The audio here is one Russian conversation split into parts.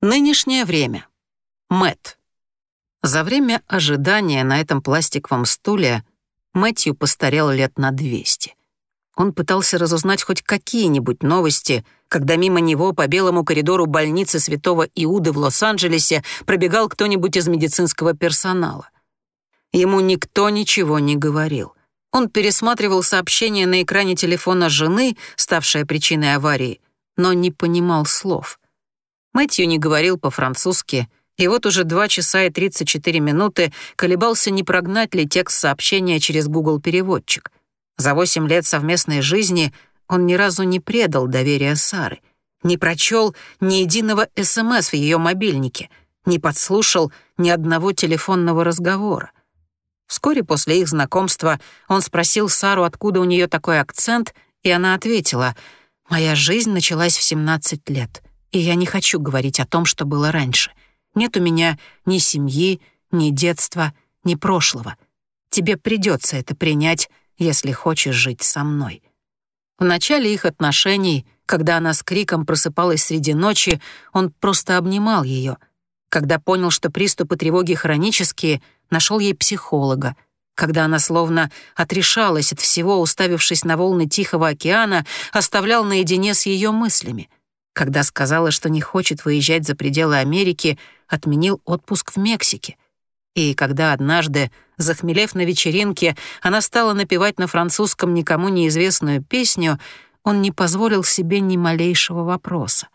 Нынешнее время. Мэт. За время ожидания на этом пластиковом стуле Мэтью постарел лет на 200. Он пытался разузнать хоть какие-нибудь новости, когда мимо него по белому коридору больницы Святого Иуды в Лос-Анджелесе пробегал кто-нибудь из медицинского персонала. Ему никто ничего не говорил. Он пересматривал сообщение на экране телефона жены, ставшее причиной аварии, но не понимал слов — Мэтью не говорил по-французски, и вот уже 2 часа и 34 минуты колебался, не прогнать ли текст сообщения через Google-переводчик. За 8 лет совместной жизни он ни разу не предал доверия Сары, не прочел ни единого СМС в ее мобильнике, не подслушал ни одного телефонного разговора. Вскоре после их знакомства он спросил Сару, откуда у нее такой акцент, и она ответила, «Моя жизнь началась в 17 лет. И я не хочу говорить о том, что было раньше. Нет у меня ни семьи, ни детства, ни прошлого. Тебе придется это принять, если хочешь жить со мной». В начале их отношений, когда она с криком просыпалась среди ночи, он просто обнимал ее. Когда понял, что приступы тревоги хронические, нашел ей психолога. Когда она словно отрешалась от всего, уставившись на волны Тихого океана, оставлял наедине с ее мыслями — когда сказала, что не хочет выезжать за пределы Америки, отменил отпуск в Мексике. И когда однажды, захмелев на вечеринке, она стала напевать на французском никому неизвестную песню, он не позволил себе ни малейшего вопроса.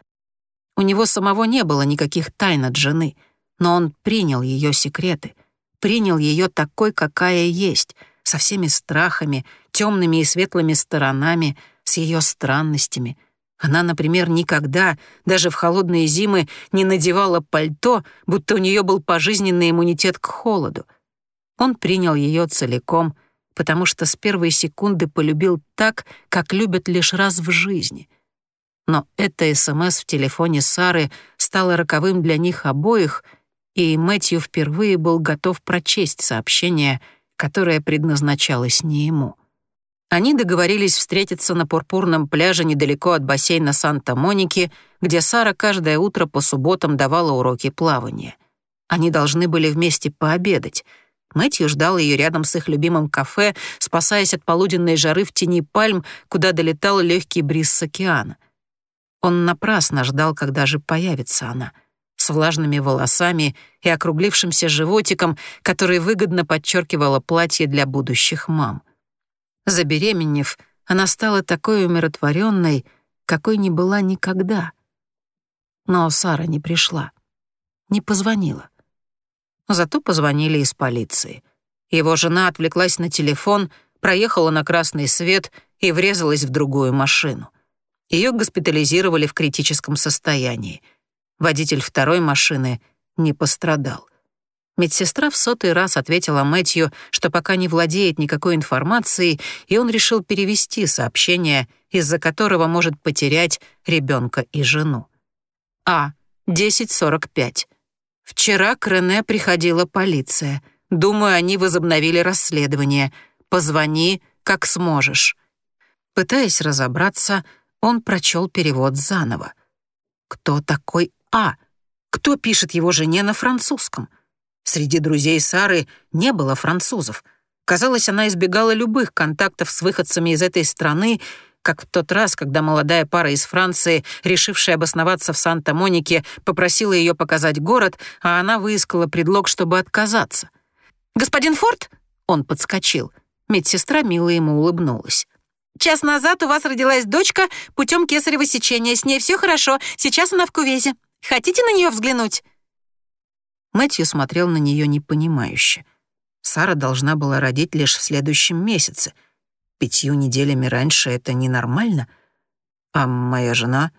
У него самого не было никаких тайн от жены, но он принял ее секреты, принял ее такой, какая есть, со всеми страхами, темными и светлыми сторонами, с ее странностями — она, например, никогда, даже в холодные зимы, не надевала пальто, будто у нее был пожизненный иммунитет к холоду. Он принял ее целиком, потому что с первой секунды полюбил так, как любят лишь раз в жизни. Но это СМС в телефоне Сары стало роковым для них обоих, и Мэтью впервые был готов прочесть сообщение, которое предназначалось не ему — они договорились встретиться на пурпурном пляже недалеко от бассейна Санта-Моники, где Сара каждое утро по субботам давала уроки плавания. Они должны были вместе пообедать. Мэтью ждал ее рядом с их любимым кафе, спасаясь от полуденной жары в тени пальм, куда долетал легкий бриз с океана. Он напрасно ждал, когда же появится она, с влажными волосами и округлившимся животиком, который выгодно подчеркивало платье для будущих мам. Забеременев, она стала такой умиротворенной, какой не была никогда. Но Сара не пришла, не позвонила. Зато позвонили из полиции. Его жена отвлеклась на телефон, проехала на красный свет и врезалась в другую машину. Ее госпитализировали в критическом состоянии. Водитель второй машины не пострадал. Медсестра в сотый раз ответила Мэтью, что пока не владеет никакой информацией, и он решил перевести сообщение, из-за которого может потерять ребенка и жену. А. 10.45. Вчера к Рене приходила полиция. Думаю, они возобновили расследование. Позвони, как сможешь. Пытаясь разобраться, он прочел перевод заново. Кто такой А? Кто пишет его жене на французском? Среди друзей Сары не было французов. Казалось, она избегала любых контактов с выходцами из этой страны, как в тот раз, когда молодая пара из Франции, решившая обосноваться в Санта-Монике, попросила ее показать город, а она выискала предлог, чтобы отказаться. «Господин Форд?» — он подскочил. Медсестра мило ему улыбнулась. «Час назад у вас родилась дочка путем кесарево сечения. С ней все хорошо. Сейчас она в кувезе. Хотите на нее взглянуть?» Мэтью смотрел на нее непонимающе. Сара должна была родить лишь в следующем месяце. Пятью неделями раньше это ненормально. А моя жена...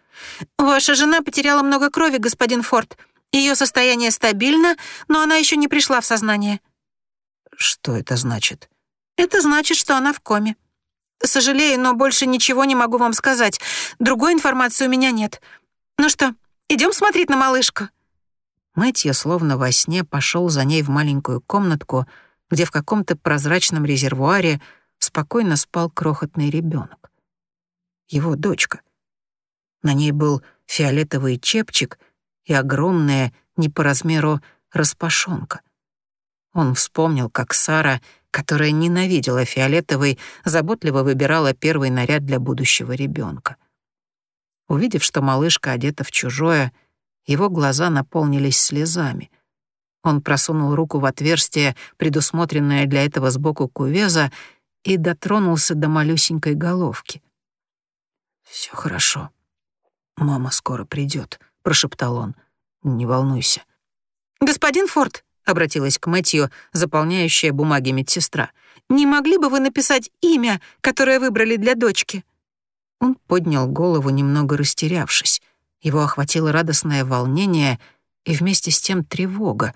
«Ваша жена потеряла много крови, господин Форд. Ее состояние стабильно, но она еще не пришла в сознание». «Что это значит?» «Это значит, что она в коме. Сожалею, но больше ничего не могу вам сказать. Другой информации у меня нет. Ну что, идем смотреть на малышку?» Мэтью словно во сне пошел за ней в маленькую комнатку, где в каком-то прозрачном резервуаре спокойно спал крохотный ребенок. Его дочка. На ней был фиолетовый чепчик и огромная, не по размеру, распашонка. Он вспомнил, как Сара, которая ненавидела фиолетовый, заботливо выбирала первый наряд для будущего ребенка. Увидев, что малышка одета в чужое, его глаза наполнились слезами. Он просунул руку в отверстие, предусмотренное для этого сбоку кувеза, и дотронулся до малюсенькой головки. Все хорошо. Мама скоро придет, прошептал он. «Не волнуйся». «Господин Форд», — обратилась к Мэтью, заполняющая бумаги медсестра, «не могли бы вы написать имя, которое выбрали для дочки?» Он поднял голову, немного растерявшись. Его охватило радостное волнение и вместе с тем тревога.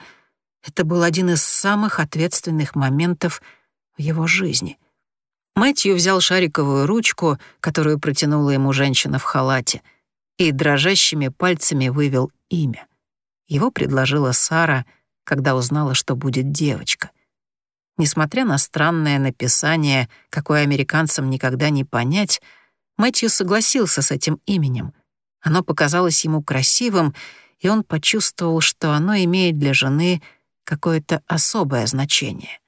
Это был один из самых ответственных моментов в его жизни. Мэтью взял шариковую ручку, которую протянула ему женщина в халате, и дрожащими пальцами вывел имя. Его предложила Сара, когда узнала, что будет девочка. Несмотря на странное написание, какое американцам никогда не понять, Мэтью согласился с этим именем. Оно показалось ему красивым, и он почувствовал, что оно имеет для жены какое-то особое значение.